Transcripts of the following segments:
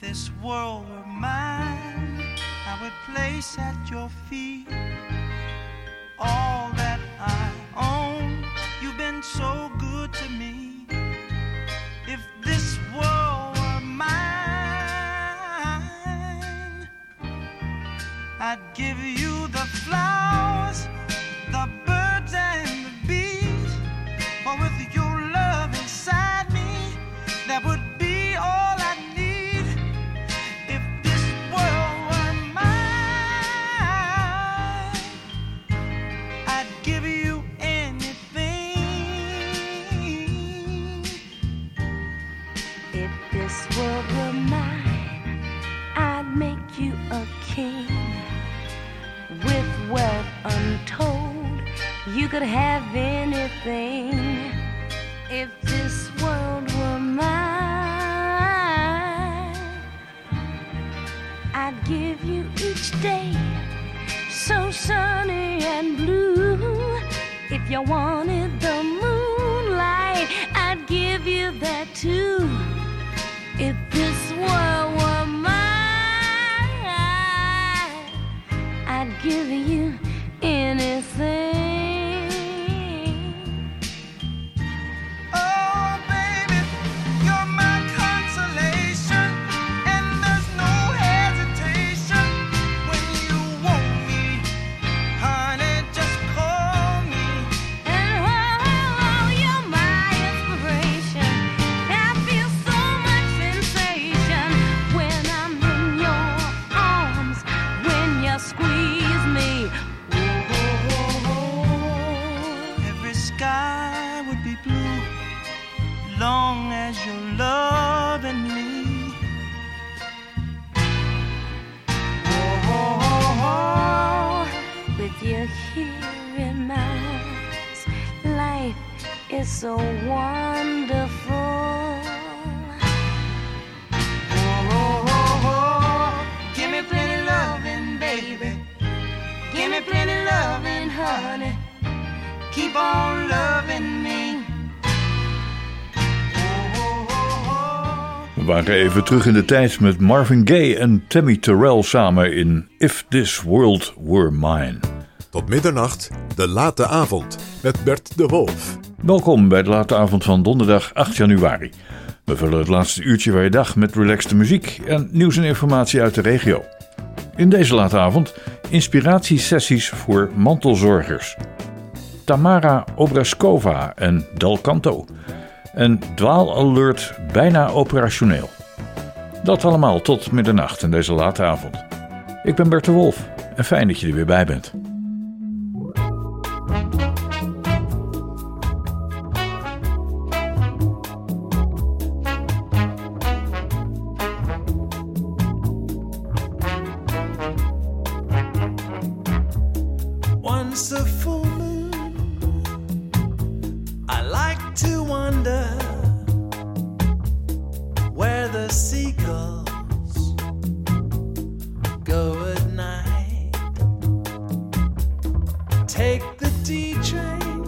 this world were mine, I would place at your feet all that I own. You've been so good to me. If this world were mine, I'd give you the flowers, could have anything. If this world were mine, I'd give you each day so sunny and blue. If you wanted the moonlight, I'd give you that too. Even terug in de tijd met Marvin Gaye en Tammy Terrell samen in If This World Were Mine. Tot middernacht, de late avond met Bert de Wolf. Welkom bij de late avond van donderdag 8 januari. We vullen het laatste uurtje van je dag met relaxte muziek en nieuws en informatie uit de regio. In deze late avond inspiratiesessies voor mantelzorgers. Tamara Obraskova en Dal Canto. En dwaalalert bijna operationeel. Dat allemaal tot middernacht in deze late avond. Ik ben Bert de Wolf en fijn dat je er weer bij bent. Take the D train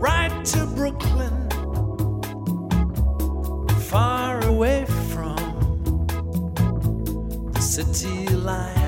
right to Brooklyn, far away from the city lights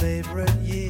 favorite year.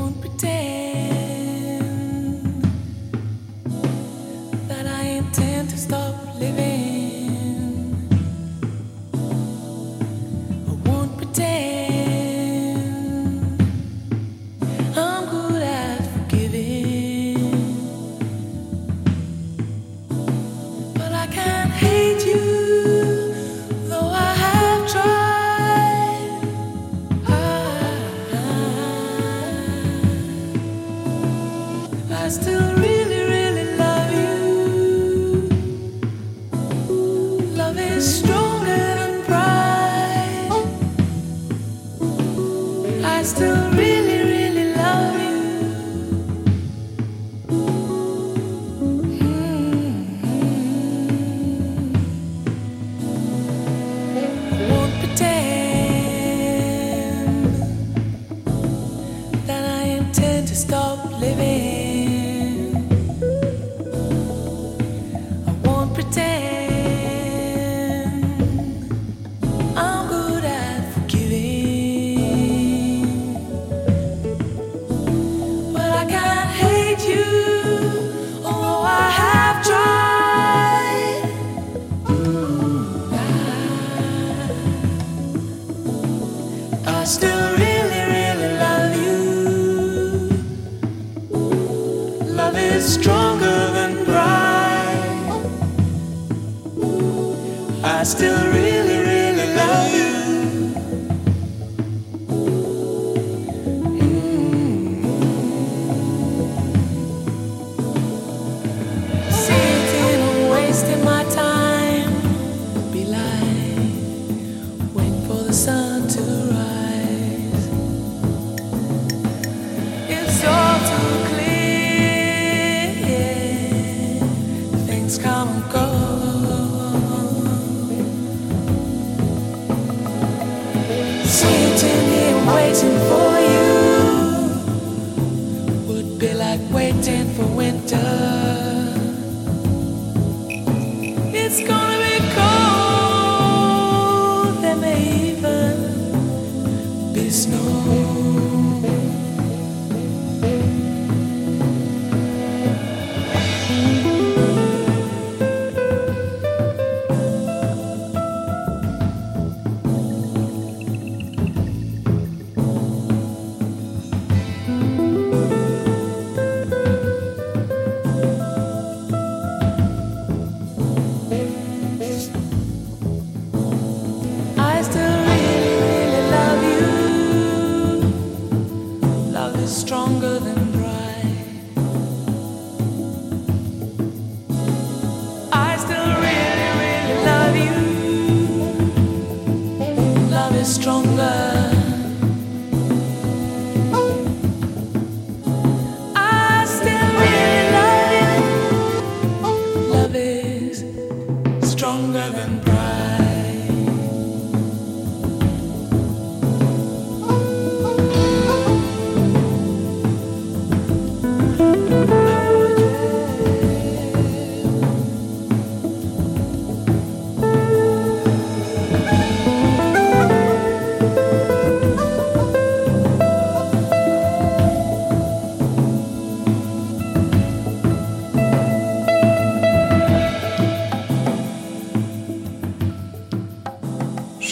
I still really, really love you.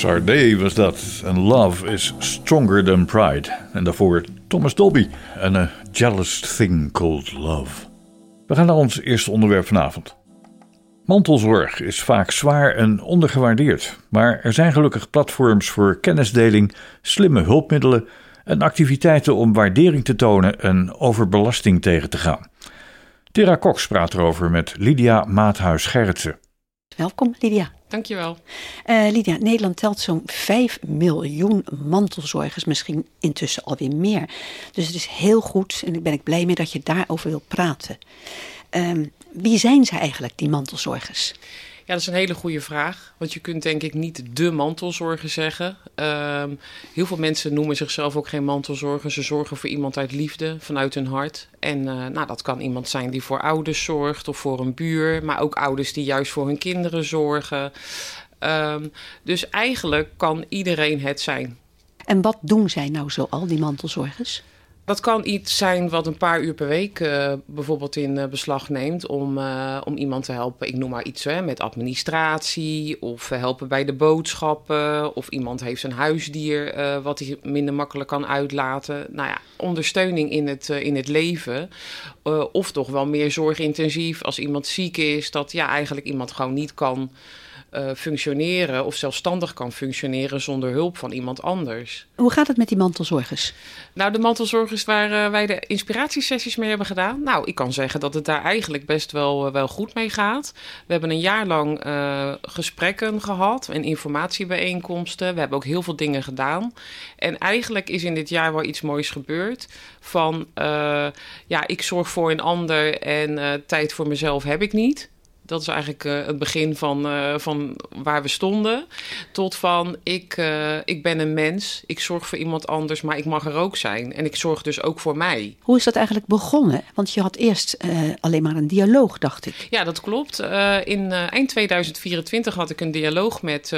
Sade was dat. En Love is Stronger Than Pride. En daarvoor Thomas Dolby en A Jealous Thing Called Love. We gaan naar ons eerste onderwerp vanavond. Mantelzorg is vaak zwaar en ondergewaardeerd. Maar er zijn gelukkig platforms voor kennisdeling, slimme hulpmiddelen en activiteiten om waardering te tonen en overbelasting tegen te gaan. Tera Cox praat erover met Lydia Maathuis-Gerritsen. Welkom, Lydia. Dankjewel. Eh Lydia, Nederland telt zo'n 5 miljoen mantelzorgers, misschien intussen alweer meer. Dus het is heel goed en ik ben ik blij mee dat je daarover wilt praten. Ehm, wie zijn ze eigenlijk, die mantelzorgers? Ja, dat is een hele goede vraag. Want je kunt denk ik niet de mantelzorger zeggen. Ehm, heel veel mensen noemen zichzelf ook geen mantelzorger. Ze zorgen voor iemand uit liefde, vanuit hun hart. En eh, nou, dat kan iemand zijn die voor ouders zorgt of voor een buur. Maar ook ouders die juist voor hun kinderen zorgen. Ehm, dus eigenlijk kan iedereen het zijn. En wat doen zij nou zo al, die mantelzorgers? Dat kan iets zijn wat een paar uur per week uh, bijvoorbeeld in uh, beslag neemt om, uh, om iemand te helpen. Ik noem maar iets hè, met administratie of helpen bij de boodschappen. Of iemand heeft een huisdier wat hij minder makkelijk kan uitlaten. Nou ja, ondersteuning in het, in het leven. of toch wel meer zorgintensief als iemand ziek is. Dat ja, eigenlijk iemand gewoon niet kan uh, functioneren of zelfstandig kan functioneren zonder hulp van iemand anders. Hoe gaat het met die mantelzorgers? Nou, de mantelzorgers waar uh, wij de inspiratiesessies mee hebben gedaan. Nou, ik kan zeggen dat het daar eigenlijk best wel, uh, wel goed mee gaat. We hebben een jaar lang gesprekken gehad en informatiebijeenkomsten. We hebben ook heel veel dingen gedaan. En eigenlijk is in dit jaar wel iets moois gebeurd. Van ja, ik zorg voor een ander en tijd voor mezelf heb ik niet. Dat is eigenlijk uh, het begin van, uh, van waar we stonden. Tot van, ik, uh, ik ben een mens, ik zorg voor iemand anders, maar ik mag er ook zijn. En ik zorg dus ook voor mij. Hoe is dat eigenlijk begonnen? Want je had eerst alleen maar een dialoog, dacht ik. Ja, dat klopt. in eind 2024 had ik een dialoog met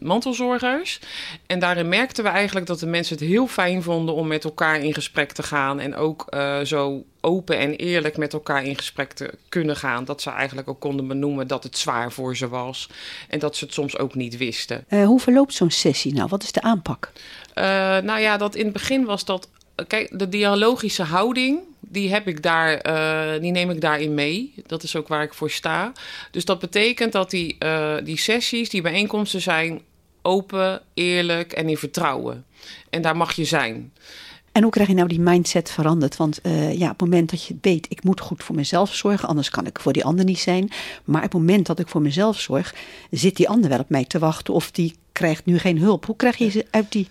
mantelzorgers. En daarin merkten we eigenlijk dat de mensen het heel fijn vonden om met elkaar in gesprek te gaan. En ook zo open en eerlijk met elkaar in gesprek te kunnen gaan. Dat ze eigenlijk ook konden benoemen dat het zwaar voor ze was. En dat ze het soms ook niet wisten. Uh, hoe verloopt zo'n sessie nou? Wat is de aanpak? Uh, nou ja, dat in het begin was dat. Kijk, de dialogische houding, die heb ik daar, uh, die neem ik daarin mee. Dat is ook waar ik voor sta. Dus dat betekent dat die, die sessies, die bijeenkomsten zijn open, eerlijk en in vertrouwen. En daar mag je zijn. En hoe krijg je nou die mindset veranderd? Want uh, ja, op het moment dat je weet, ik moet goed voor mezelf zorgen, anders kan ik voor die ander niet zijn. Maar op het moment dat ik voor mezelf zorg, zit die ander wel op mij te wachten of die krijgt nu geen hulp. Hoe krijg je ze uit die.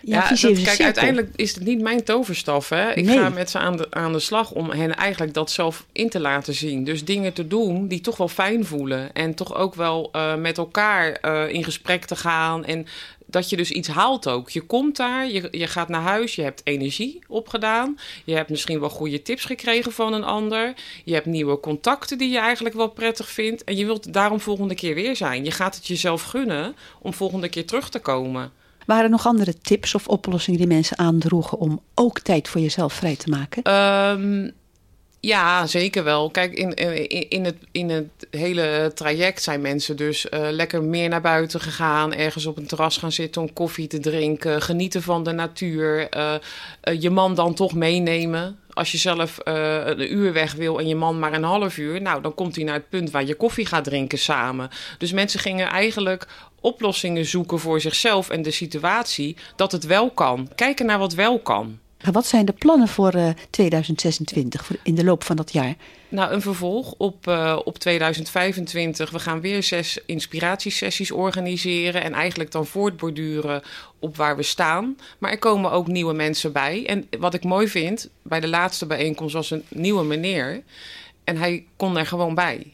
Ja, dat, kijk, uiteindelijk is het niet mijn toverstaf. Hè? Ik nee. ga met ze aan de, aan de slag om hen eigenlijk dat zelf in te laten zien. Dus dingen te doen die toch wel fijn voelen. En toch ook wel uh, met elkaar uh, in gesprek te gaan. En dat je dus iets haalt ook. Je komt daar, je, je gaat naar huis, je hebt energie opgedaan. Je hebt misschien wel goede tips gekregen van een ander. Je hebt nieuwe contacten die je eigenlijk wel prettig vindt. En je wilt daarom volgende keer weer zijn. Je gaat het jezelf gunnen om volgende keer terug te komen. Waren er nog andere tips of oplossingen die mensen aandroegen om ook tijd voor jezelf vrij te maken? Um, ja, zeker wel. Kijk, in, in, in, het, in het hele traject zijn mensen dus uh, lekker meer naar buiten gegaan. Ergens op een terras gaan zitten om koffie te drinken. Genieten van de natuur. Uh, je man dan toch meenemen. Als je zelf een uur weg wil en je man maar een half uur. Nou, dan komt hij naar het punt waar je koffie gaat drinken samen. Dus mensen gingen eigenlijk oplossingen zoeken voor zichzelf en de situatie. Dat het wel kan. Kijken naar wat wel kan. Wat zijn de plannen voor eh, 2026, voor in de loop van dat jaar? Nou, een vervolg op, eh, op 2025. We gaan weer zes inspiratiesessies organiseren. En eigenlijk dan voortborduren op waar we staan. Maar er komen ook nieuwe mensen bij. En wat ik mooi vind, bij de laatste bijeenkomst was een nieuwe meneer. En hij kon er gewoon bij.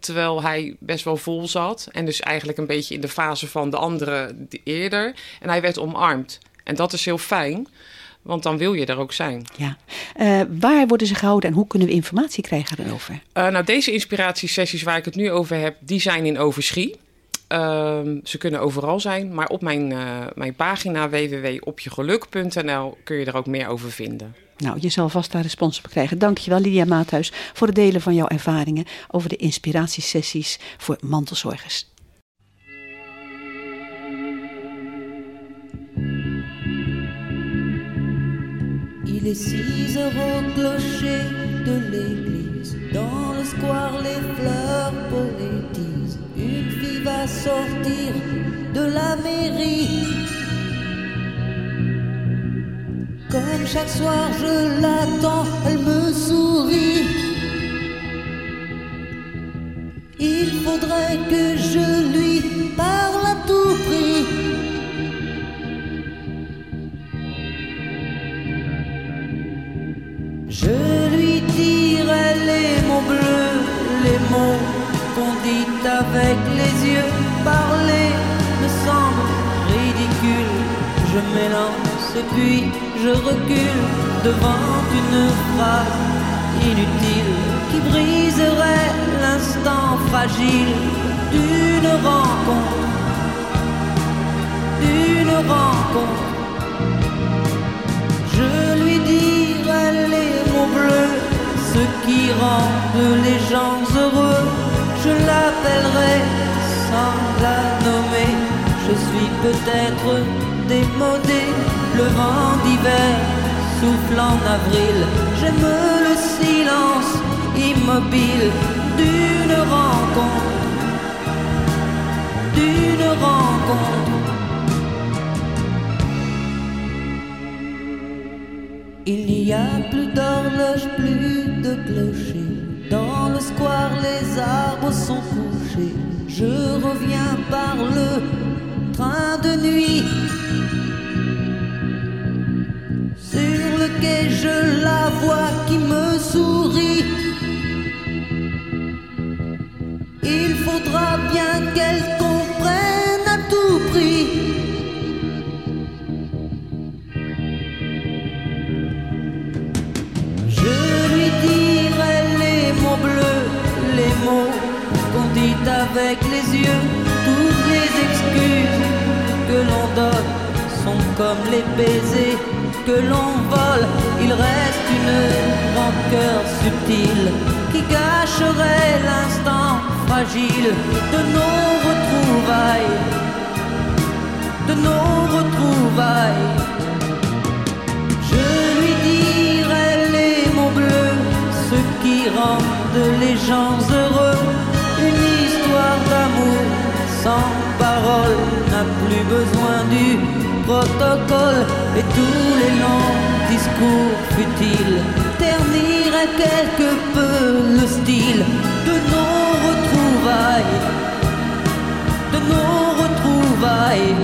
Terwijl hij best wel vol zat. En dus eigenlijk een beetje in de fase van de andere eerder. En hij werd omarmd. En dat is heel fijn. Want dan wil je er ook zijn. Ja. Eh, waar worden ze gehouden en hoe kunnen we informatie krijgen daarover? Uh, nou, deze inspiratiesessies waar ik het nu over heb, die zijn in Overschie. Uh, ze kunnen overal zijn, maar op mijn, uh, mijn pagina www.opjegeluk.nl kun je er ook meer over vinden. Nou, je zal vast daar respons op krijgen. Dankjewel Lydia Maathuis voor het delen van jouw ervaringen over de inspiratiesessies voor mantelzorgers. Il est six heures au clocher de l'église. Dans le square, les fleurs poétisent. Une fille va sortir de la mairie. Comme chaque soir, je l'attends, elle me sourit. Il faudrait que Je m'élance et puis je recule devant une phrase inutile qui briserait l'instant fragile d'une rencontre. D'une rencontre. Je lui dirai les mots bleus, ce qui rendent les gens heureux. Je l'appellerai sans la nommer. Je suis peut-être démodé, le vent d'hiver souffle en avril. J'aime le silence immobile d'une rencontre, d'une rencontre. Il n'y a plus d'horloge, plus de clocher. Dans le square, les arbres sont couchés. Je reviens par le train de nuit. Je la vois qui me sourit. Il faudra bien qu'elle comprenne à tout prix. Je lui dirai les mots bleus, les mots qu'on dit avec les yeux. Toutes les excuses que l'on donne sont comme les baisers que l'on vole. Il reste une rancœur subtile qui gâcherait l'instant fragile de nos retrouvailles. De nos retrouvailles. Je lui dirai les mots bleus, ce qui rendent les gens heureux. Une histoire d'amour sans parole n'a plus besoin du protocole et tous les longs discours futiles terniraient quelque peu le style de nos retrouvailles. De nos retrouvailles.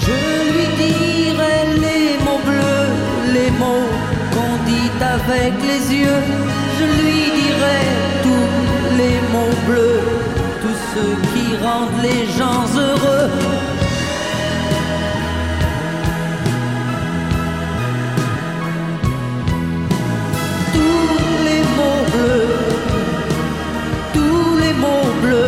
Je lui dirai les mots bleus, les mots qu'on dit avec les yeux. Je lui dirai tous les mots bleus, tous ceux qui rendent les gens heureux. Tous les mots bleus.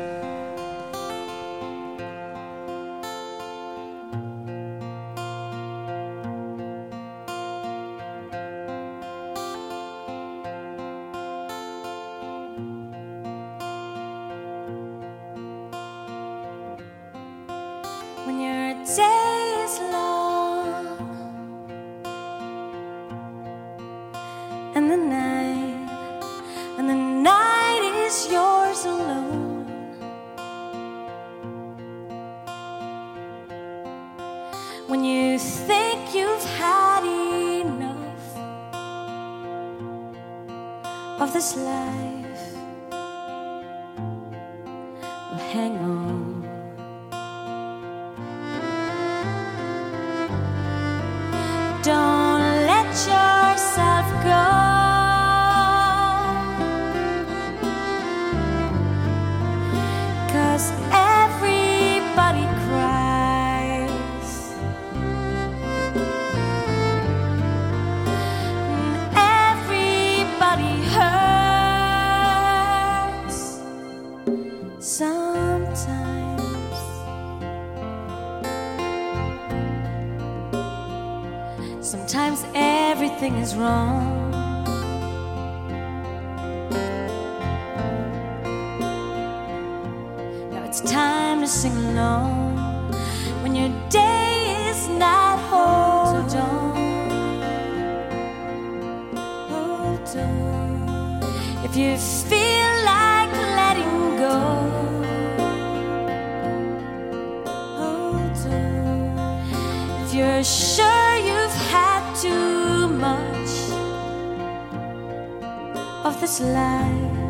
It's time to sing along when your day is not hold on. Hold on. If you feel like letting go, hold on. If you're sure you've had too much of this life.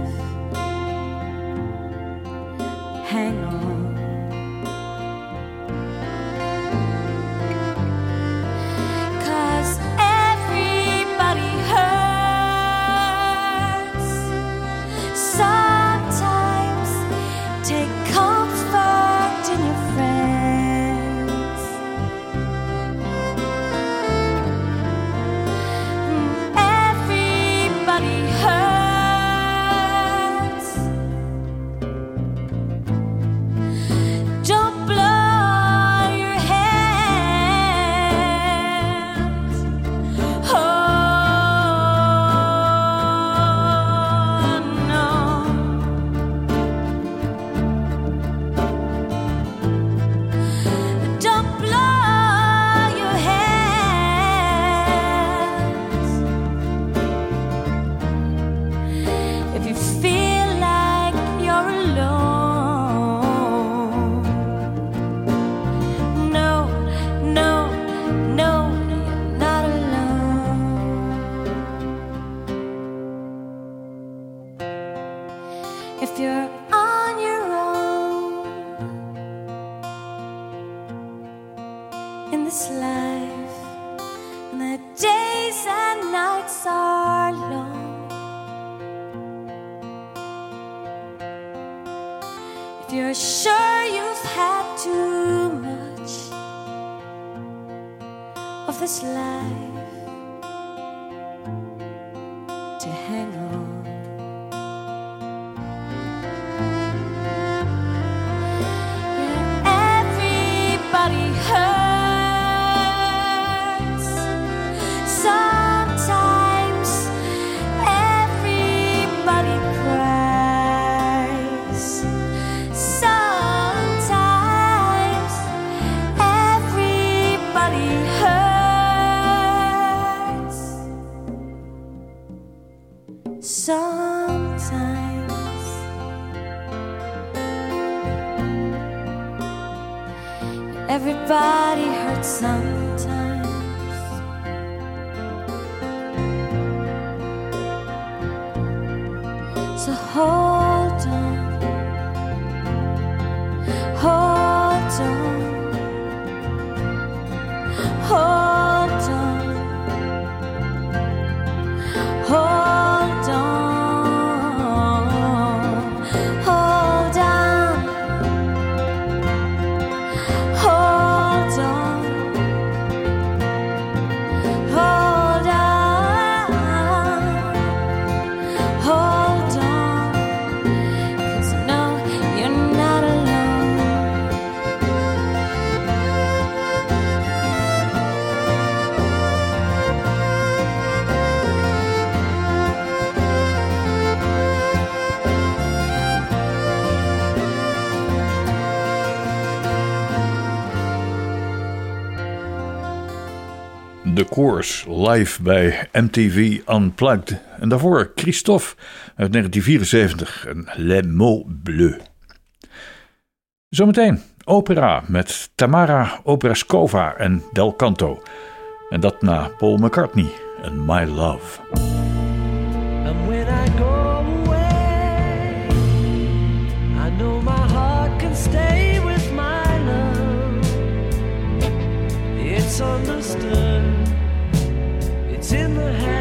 this life. The Course live bij MTV Unplugged. En daarvoor Christophe uit 1974 en Les Mots Bleus. Zometeen opera met Tamara Obraskova en Del Canto. En dat na Paul McCartney en My Love. I know my heart can stay with my love. It's understood, in the hands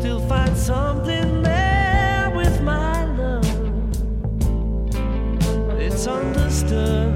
still find something there with my love. It's understood.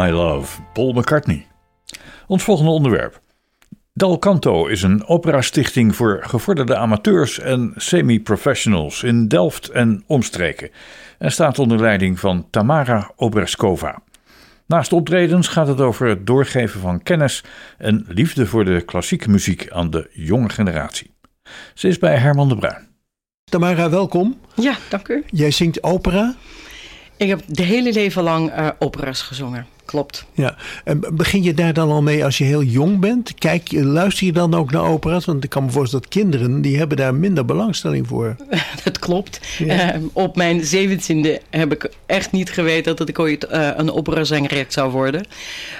My Love, Paul McCartney. Ons volgende onderwerp. Dal Canto is een opera-stichting voor gevorderde amateurs en semi-professionals in Delft en omstreken en staat onder leiding van Tamara Obreskova. Naast optredens gaat het over het doorgeven van kennis en liefde voor de klassieke muziek aan de jonge generatie. Ze is bij Herman de Bruin. Tamara, welkom. Ja, dank u. Jij zingt opera. Ik heb de hele leven lang eh, operas gezongen. Klopt. Ja. En begin je daar dan al mee als je heel jong bent? Kijk, luister je dan ook naar opera's? Want ik kan me voorstellen dat kinderen, die hebben daar minder belangstelling voor. Dat klopt. Ja. Eh, op mijn zeventiende heb ik echt niet geweten dat ik ooit eh, een operazangeres zou worden.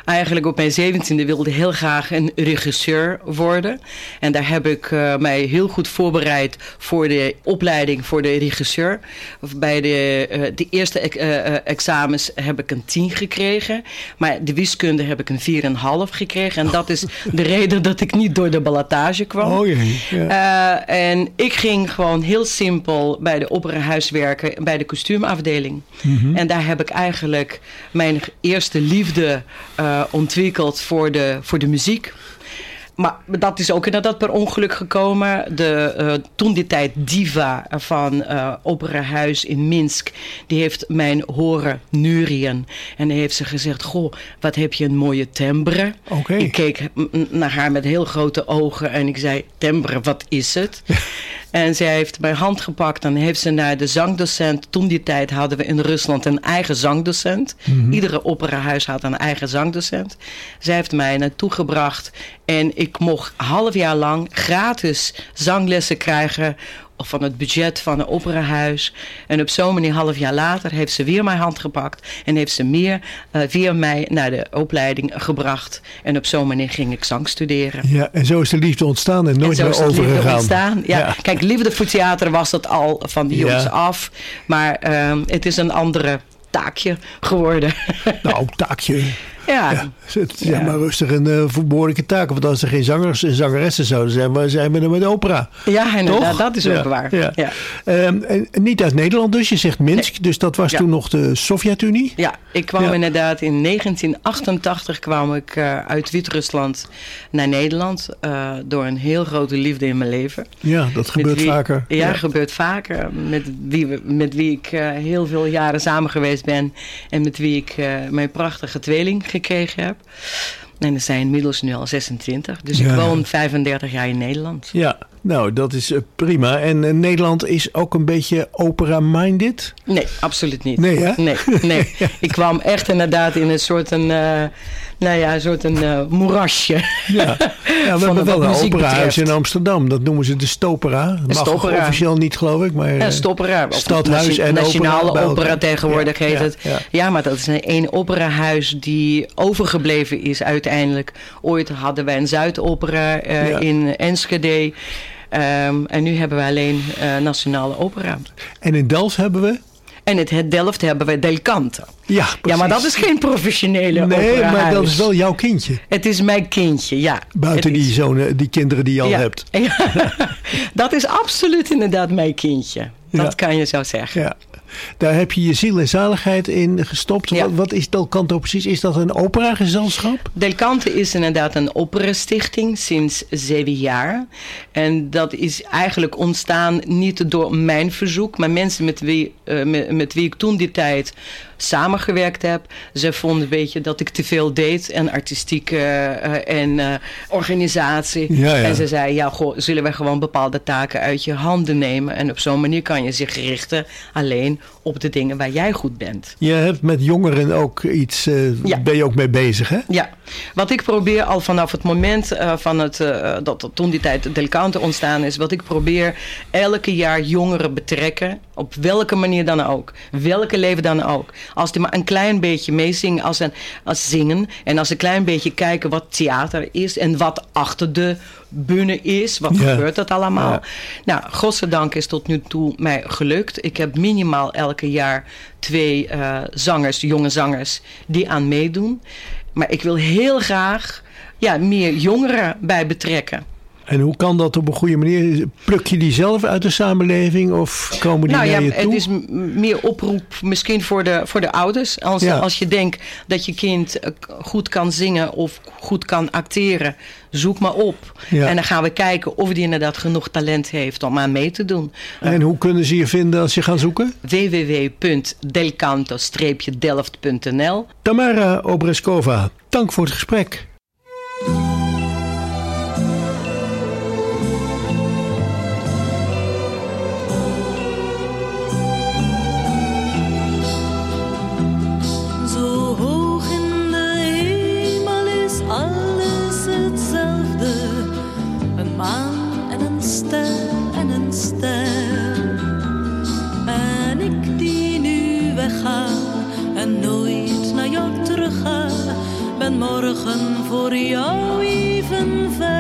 Eigenlijk op mijn zeventiende wilde ik heel graag een regisseur worden. En daar heb ik eh, mij heel goed voorbereid voor de opleiding voor de regisseur. Bij de, eh, de eerste ex- examens heb ik een 10 gekregen. Maar de wiskunde heb ik een 4,5 gekregen. En dat is de reden dat ik niet door de ballotage kwam. Oh jee. Ja. Eh, en ik ging gewoon heel simpel bij de operahuis werken, bij de kostuumafdeling. Mhm. En daar heb ik eigenlijk mijn eerste liefde eh, ontwikkeld voor de, voor de muziek. Maar dat is ook inderdaad per ongeluk gekomen. De, eh, toen die tijd diva van eh Operahuis in Minsk... die heeft mijn horen neurien. En heeft ze gezegd... Goh, wat heb je een mooie timbre. Ik keek naar haar met heel grote ogen en ik zei... Timbre, wat is het? en zij heeft mijn hand gepakt en heeft ze naar de zangdocent... Toen die tijd hadden we in Rusland een eigen zangdocent. Iedere operahuis had een eigen zangdocent. Zij heeft mij naartoe gebracht en ik mocht half jaar lang gratis zanglessen krijgen van het budget van een operahuis. En op zo'n manier, half jaar later, heeft ze weer mijn hand gepakt. En heeft ze meer, eh, weer mij naar de opleiding gebracht. En op zo'n manier ging ik zang studeren. ja, en zo is de liefde ontstaan en nooit en meer is het liefde overgegaan. ontstaan. Ja. Ja. Kijk, liefde voor theater was het al van de jongens Ja. af. Maar ehm, het is een andere taakje geworden. Nou, taakje. Ja. Ja, het is zeg Ja. maar rustig een uh, verantwoordelijke taak. Want als er geen zangers en zangeressen zouden zijn, waar zijn we dan met opera? Ja, inderdaad, dat is Ja, ook waar. ja. Ehm, en niet uit Nederland dus, je zegt Minsk. Dus dat was toen nog de Sovjet-Unie? Ja, ik kwam inderdaad in 1988 kwam ik eh, uit Wit-Rusland naar Nederland eh, door een heel grote liefde in mijn leven. Ja, dat gebeurt wie- vaker. Ja, gebeurt vaker. Met wie, we- met wie ik eh, heel veel jaren samen geweest ben. En met wie ik mijn prachtige tweeling gekregen heb. En er zijn inmiddels nu al 26. Dus Ja. ik woon 35 jaar in Nederland. Ja, nou, dat is eh, prima. En eh, Nederland is ook een beetje opera-minded? Nee, absoluut niet. Nee, hè? Nee, nee. Ik kwam echt inderdaad in een soort een, eh, nou ja, een soort een moerasje. Ja, ja we hebben wel een operahuis in Amsterdam. Dat noemen ze de Stopera. Dat mag Stopera. officieel niet, geloof ik. Maar, Ja, stopera. Stadhuis en Nationale opera tegenwoordig heet het. ja. Maar dat is een, een operahuis die overgebleven is uiteindelijk. Ooit hadden wij een Zuidopera eh, Ja. in Enschede. Ehm, en nu hebben we alleen eh, Nationale Opera. En in Delft hebben we... En in het Delft hebben we Del Canto. Ja, Ja, maar dat is geen professionele Nee, operahuis. maar dat is wel jouw kindje. Het is mijn kindje, ja. Buiten die, is- zonen, die kinderen die je al ja. hebt. Ja. dat is absoluut inderdaad mijn kindje. Dat Ja. kan je zo zeggen. Ja. Daar heb je je ziel en zaligheid in gestopt. Ja. Wat, wat is Del Canto precies? Is dat een operagezelschap? Del Cante is inderdaad een operastichting sinds zeven jaar. En dat is eigenlijk ontstaan niet door mijn verzoek, maar mensen met wie, eh, met, met wie ik toen die tijd samengewerkt heb. Ze vonden een beetje dat ik te veel deed en artistiek eh, en eh, organisatie. Ja, ja. En ze zei, ja, goh, zullen we gewoon bepaalde taken uit je handen nemen. En op zo'n manier kan je zich richten alleen op de dingen waar jij goed bent. Je hebt met jongeren ook iets, eh, Ja. ben je ook mee bezig hè? Ja, wat ik probeer al vanaf het moment van het, dat, dat toen die tijd Del Canto ontstaan is, wat ik probeer elke jaar jongeren betrekken, op welke manier dan ook, welke leven dan ook. Als die maar een klein beetje meezingen, als, een, als zingen en als een klein beetje kijken wat theater is en wat achter de bühne is, wat Ja. gebeurt dat allemaal. Ja. Nou, godzijdank is tot nu toe mij gelukt. Ik heb minimaal elke jaar twee eh, zangers, jonge zangers, die aan meedoen. Maar ik wil heel graag ja, meer jongeren bij betrekken. En hoe kan dat op een goede manier? Pluk je die zelf uit de samenleving of komen die nou ja, naar je toe? het is meer oproep misschien voor de, voor de ouders. Als, Ja. als je denkt dat je kind eh, goed kan zingen of goed kan acteren, zoek maar op. Ja. En dan gaan we kijken of die inderdaad genoeg talent heeft om aan mee te doen. En hoe kunnen ze je vinden als je gaat zoeken? www.delcanto-delft.nl Tamara Obreskova, dank voor het gesprek. morgen voor jou even ver.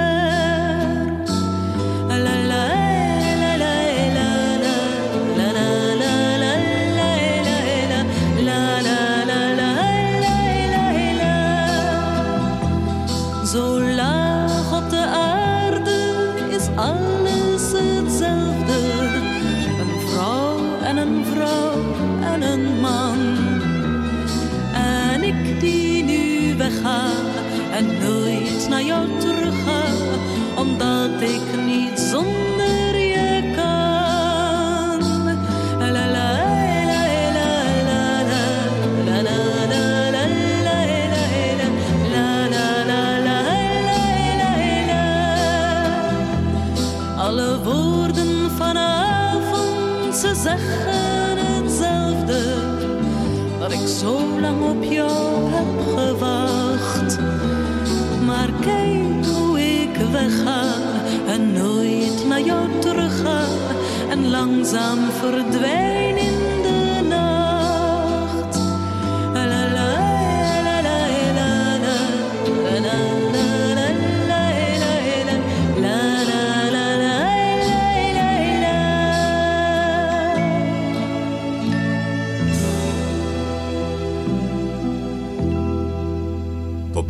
zeggen hetzelfde wat ik zo lang op jou heb gewacht. Maar kijk hoe ik wegga en nooit naar jou terugga en langzaam verdwijn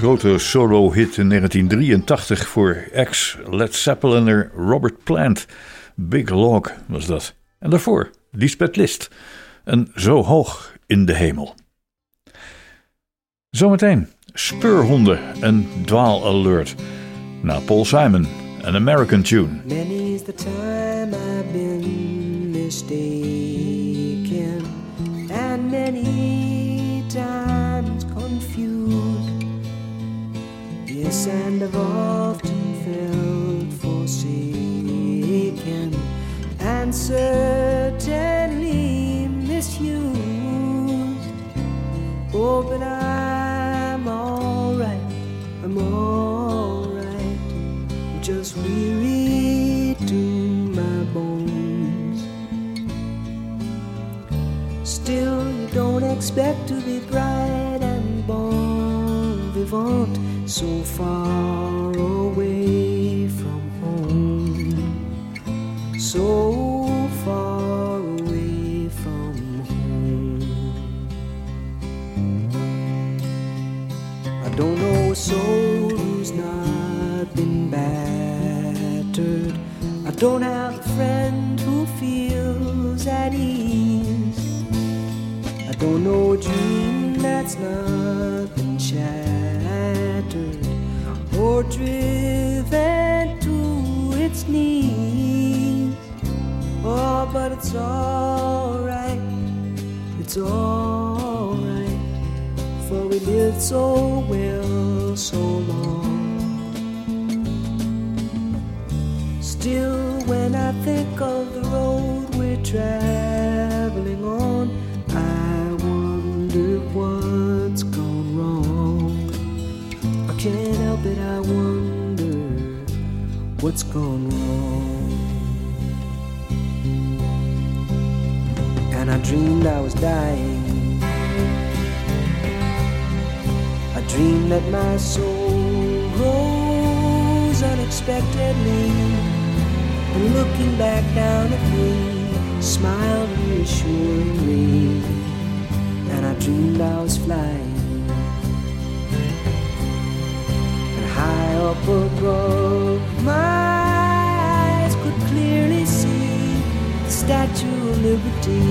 Grote solo-hit in 1983 voor ex-Led Zeppeliner Robert Plant. Big Log was dat. En daarvoor Lisbeth List. En zo hoog in de hemel. Zometeen speurhonden en dwaalalert. Na Paul Simon, een American tune. Many's the time I've been mistaken, and many times confused. Yes, and I've often felt forsaken, and certainly misused. Oh, but I'm alright, I'm alright. I'm just weary to my bones. Still, you don't expect to be bright and bon vivant so far away from home. So far away from home. I don't know a soul who's not been battered. I don't have a friend who feels at ease. I don't know a dream that's not been shattered or driven to its knees. Oh, but it's alright, it's alright, for we lived so well so long. Still, when I think of the road we're traveling on, can't help it, I wonder what's gone wrong. And I dreamed I was dying. I dreamed that my soul rose unexpectedly and looking back down at me, smiled reassuringly. And I dreamed I was flying, up above, my eyes could clearly see the Statue of Liberty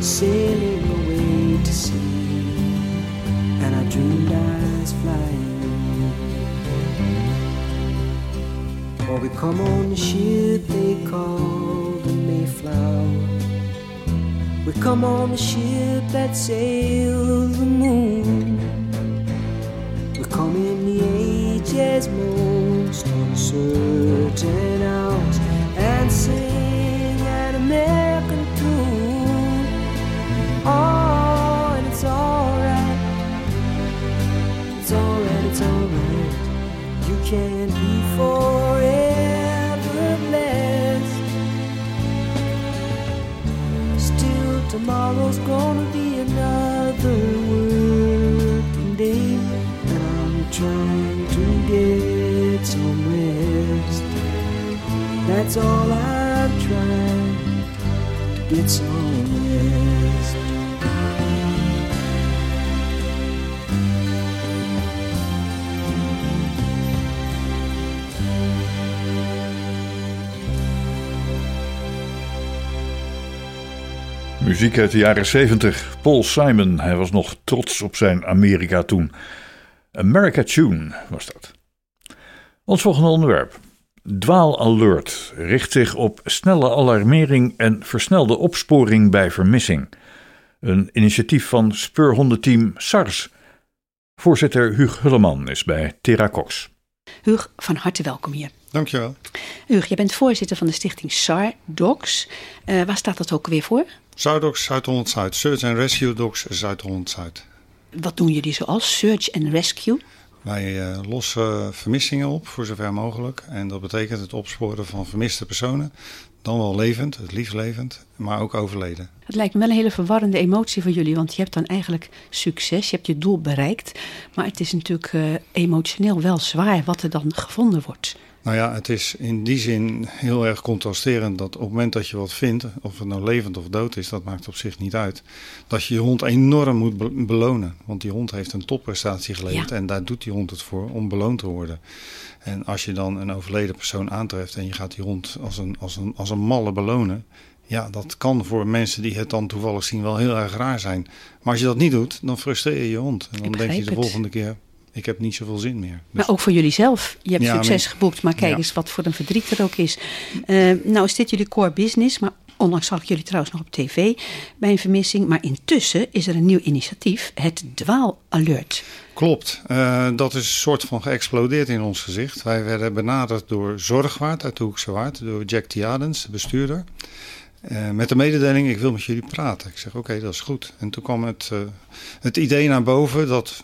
sailing away to sea. And I dreamed I was flying. Or we come on the ship they call the Mayflower. We come on the ship that sails the moon. We come in the age's most uncertain hours and sing an American tune. Oh, and it's alright. It's alright, it's alright. You can't be forever blessed. Still, tomorrow's gonna rest. That's all get some rest. Muziek uit de jaren 70. Paul Simon, hij was nog trots op zijn Amerika toen. America Tune was dat. Ons volgende onderwerp. Dwaal Alert richt zich op snelle alarmering en versnelde opsporing bij vermissing. Een initiatief van speurhondenteam SARS. Voorzitter Huug Hulleman is bij Terracox. Huug, van harte welkom hier. Dankjewel. Huug, jij bent voorzitter van de stichting SAR Docs. Eh, waar staat dat ook weer voor? Zuidox Zuid-Holland-Zuid. Search and Rescue Dogs Zuid-Holland-Zuid. Wat doen jullie zoals Search and Rescue? Wij eh, lossen vermissingen op voor zover mogelijk. En dat betekent het opsporen van vermiste personen. Dan wel levend, het liefst levend, maar ook overleden. Het lijkt me wel een hele verwarrende emotie voor jullie, want je hebt dan eigenlijk succes, je hebt je doel bereikt. Maar het is natuurlijk eh, emotioneel wel zwaar wat er dan gevonden wordt. Nou ja, het is in die zin heel erg contrasterend dat op het moment dat je wat vindt, of het nou levend of dood is, dat maakt op zich niet uit, dat je je hond enorm moet be- belonen. Want die hond heeft een topprestatie geleverd Ja. en daar doet die hond het voor om beloond te worden. En als je dan een overleden persoon aantreft en je gaat die hond als een, als een, als een malle belonen, ja, dat kan voor mensen die het dan toevallig zien wel heel erg raar zijn. Maar als je dat niet doet, dan frustreer je je hond. En dan denk je de volgende keer, ik heb niet zoveel zin meer. Dus- Maar ook voor jullie zelf. Je hebt Ja, succes maar- geboekt, maar kijk Ja. eens wat voor een verdriet er ook is. Eh, nou is dit jullie core business, maar onlangs zag ik jullie trouwens nog op tv bij een vermissing. Maar intussen is er een nieuw initiatief, het Dwaalalert. Klopt, Eh, dat is een soort van geëxplodeerd in ons gezicht. Wij werden benaderd door Zorgwaard uit de Hoekse Waard, door Jack Tiadens, de bestuurder. Eh, met de mededeling, ik wil met jullie praten. Ik zeg, oké, dat is goed. En toen kwam het, het idee naar boven dat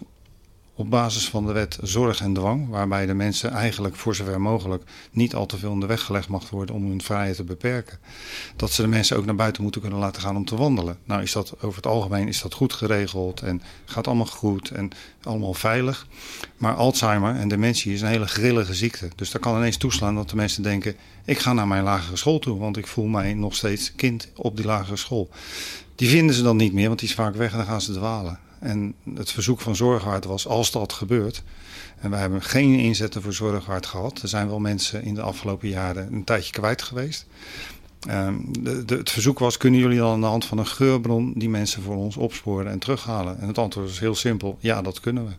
op basis van de wet zorg en dwang, waarbij de mensen eigenlijk voor zover mogelijk niet al te veel in de weg gelegd mag worden om hun vrijheid te beperken, dat ze de mensen ook naar buiten moeten kunnen laten gaan om te wandelen. Nou is dat over het algemeen is dat goed geregeld en gaat allemaal goed en allemaal veilig. Maar Alzheimer en dementie is een hele grillige ziekte. Dus daar kan ineens toeslaan dat de mensen denken, ik ga naar mijn lagere school toe, want ik voel mij nog steeds kind op die lagere school. Die vinden ze dan niet meer, want die is vaak weg en dan gaan ze dwalen. En het verzoek van Zorgwaard was, als dat gebeurt... en wij hebben geen inzetten voor Zorgwaard gehad... er zijn wel mensen in de afgelopen jaren een tijdje kwijt geweest... Ehm, de, het verzoek was, kunnen jullie dan aan de hand van een geurbron... die mensen voor ons opsporen en terughalen? En het antwoord is heel simpel, ja, dat kunnen we.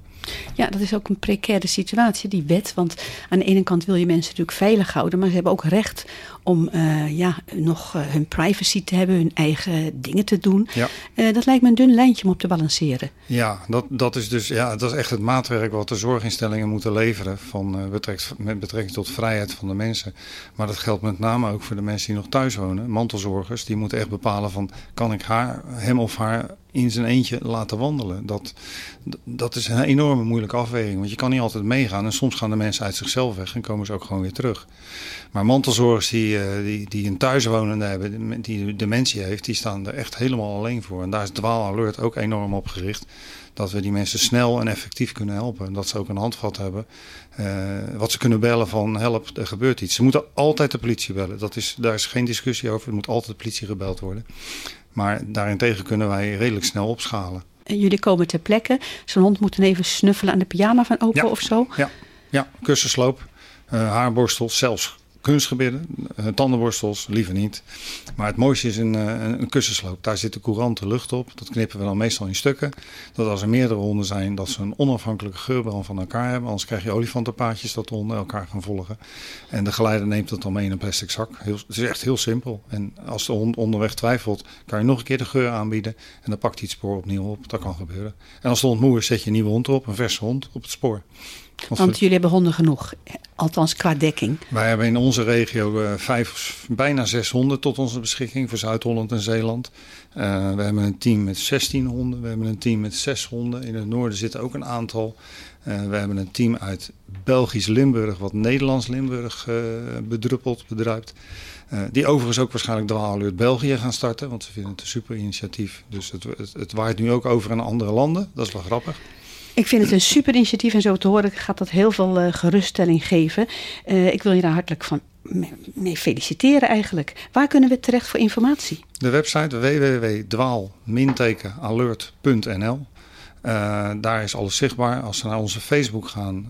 Ja, dat is ook een precaire situatie, die wet. Want aan de ene kant wil je mensen natuurlijk veilig houden, maar ze hebben ook recht om eh, ja, nog eh, hun privacy te hebben, hun eigen dingen te doen. Ja. Eh, dat lijkt me een dun lijntje om op te balanceren. Ja, dat, dat is dus ja, dat is echt het maatwerk wat de zorginstellingen moeten leveren van, betrekt, met betrekking tot vrijheid van de mensen. Maar dat geldt met name ook voor de mensen die nog thuis wonen, mantelzorgers. Die moeten echt bepalen van kan ik haar, hem of haar in zijn eentje laten wandelen. Dat, dat is een enorme moeilijke afweging, want je kan niet altijd meegaan. En soms gaan de mensen uit zichzelf weg en komen ze ook gewoon weer terug. Maar mantelzorgers die, eh, die, die een thuiswonende hebben, die dementie heeft, die staan er echt helemaal alleen voor. En daar is Dwaal Alert ook enorm op gericht. Dat we die mensen snel en effectief kunnen helpen. En dat ze ook een handvat hebben. eh, wat ze kunnen bellen van help, er gebeurt iets. Ze moeten altijd de politie bellen. Dat is, daar is geen discussie over. Er moet altijd de politie gebeld worden. Maar daarentegen kunnen wij redelijk snel opschalen. En jullie komen ter plekke. Zo'n hond moet dan even snuffelen aan de pyjama van opa Ja. of zo. Ja, ja kussensloop, eh, haarborstels, zelfs kunstgebitten, eh, tandenborstels, liever niet. Maar het mooiste is een, eh, een, kussensloop. Daar zit de courante lucht op. Dat knippen we dan meestal in stukken. Dat als er meerdere honden zijn, dat ze een onafhankelijke geurbron van elkaar hebben. Anders krijg je olifantenpaadjes dat de honden elkaar gaan volgen. En de geleider neemt dat dan mee in een plastic zak. Heel, het is echt heel simpel. En als de hond onderweg twijfelt, kan je nog een keer de geur aanbieden. En dan pakt hij het spoor opnieuw op. Dat kan gebeuren. En als de hond moe is, zet je een nieuwe hond erop, een verse hond, op het spoor. Want jullie hebben honden genoeg. Althans qua dekking. wij hebben in onze regio eh, vijf, bijna zes honden tot onze beschikking voor Zuid-Holland en Zeeland. Eh, we hebben een team met 16 honden. We hebben een team met zes honden. In het noorden zitten ook een aantal. Eh, we hebben een team uit Belgisch Limburg, wat Nederlands Limburg bedruppelt, bedruipt. Die overigens ook waarschijnlijk de Waalleurt België gaan starten, want ze vinden het een super initiatief. Dus het, het, het waait nu ook over in andere landen. Dat is wel grappig. Ik vind het een super initiatief en zo te horen gaat dat heel veel eh, geruststelling geven. Eh, ik wil je daar hartelijk van mee- feliciteren eigenlijk. Waar kunnen we terecht voor informatie? De website www.dwaal-alert.nl. Eh, daar is alles zichtbaar. Als ze naar onze Facebook gaan,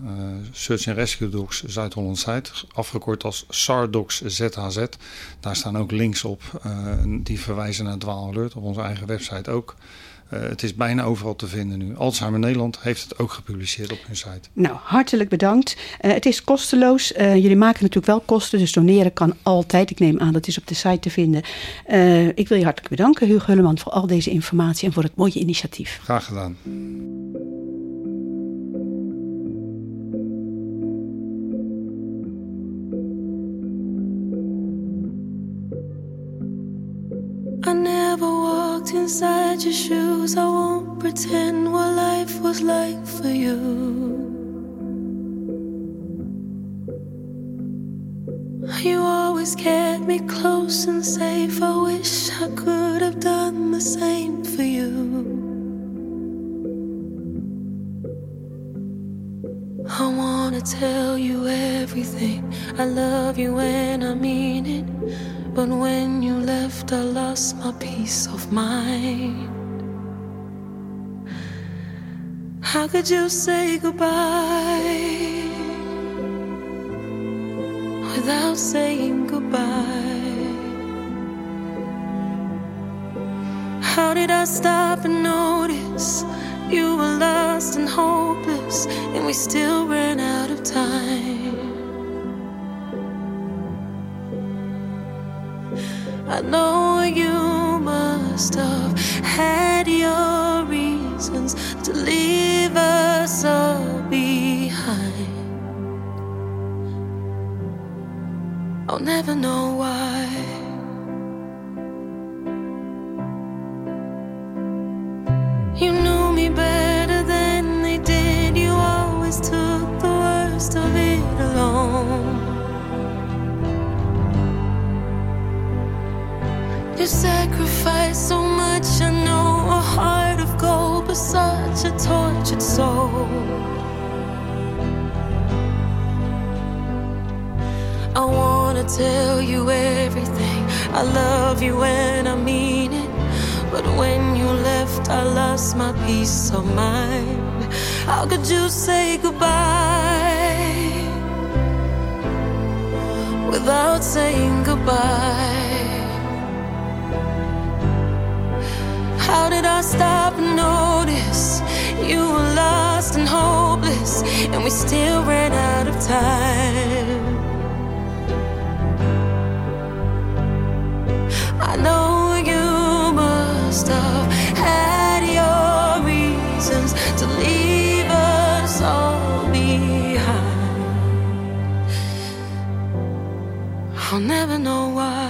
Search and Rescue Dogs Zuid-Holland Zuid, afgekort als SARDogs ZHZ. Daar staan ook links op die verwijzen naar Dwaal Alert, op onze eigen website ook. Eh, het is bijna overal te vinden nu. Alzheimer Nederland heeft het ook gepubliceerd op hun site. Nou, hartelijk bedankt. Eh, het is kosteloos. Eh, jullie maken natuurlijk wel kosten, dus doneren kan altijd. Ik neem aan dat is op de site te vinden. Ik wil je hartelijk bedanken, Hugo Hulleman, voor al deze informatie en voor het mooie initiatief. Graag gedaan. Inside your shoes. I won't pretend what life was like for you. You always kept me close and safe. I wish I could have done the same for you. Wanna tell you everything. I love you and I mean it. But when you left, I lost my peace of mind. How could you say goodbye without saying goodbye? How did I stop and notice you were lost and hopeless, and we still ran out time? I know you must have had your reasons to leave us all behind. I'll never know why. You sacrificed so much, I know a heart of gold, but such a tortured soul. I wanna tell you everything. I love you and I mean it. But when you left, I lost my peace of mind. How could you say goodbye without saying goodbye? How did I stop and notice you were lost and hopeless, and we still ran out of time? I know you must have had your reasons to leave us all behind. I'll never know why.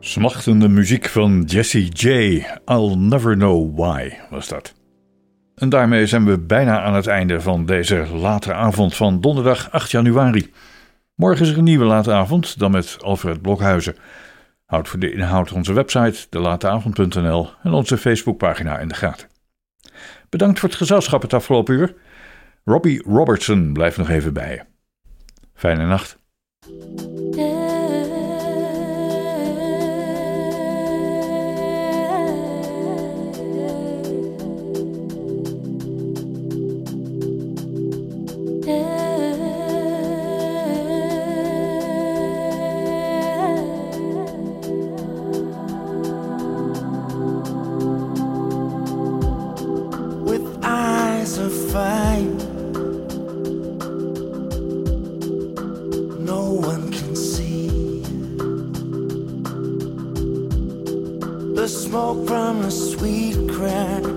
Smachtende muziek van Jesse J. I'll Never Know Why was dat. En daarmee zijn we bijna aan het einde van deze late avond van donderdag 8 januari. Morgen is er een nieuwe late avond, dan met Alfred Blokhuizen. Houd voor de inhoud onze website, delateavond.nl en onze Facebookpagina in de gaten. Bedankt voor het gezelschap het afgelopen uur. Robbie Robertson blijft nog even bij je. Fijne nacht. Smoke from a sweet grass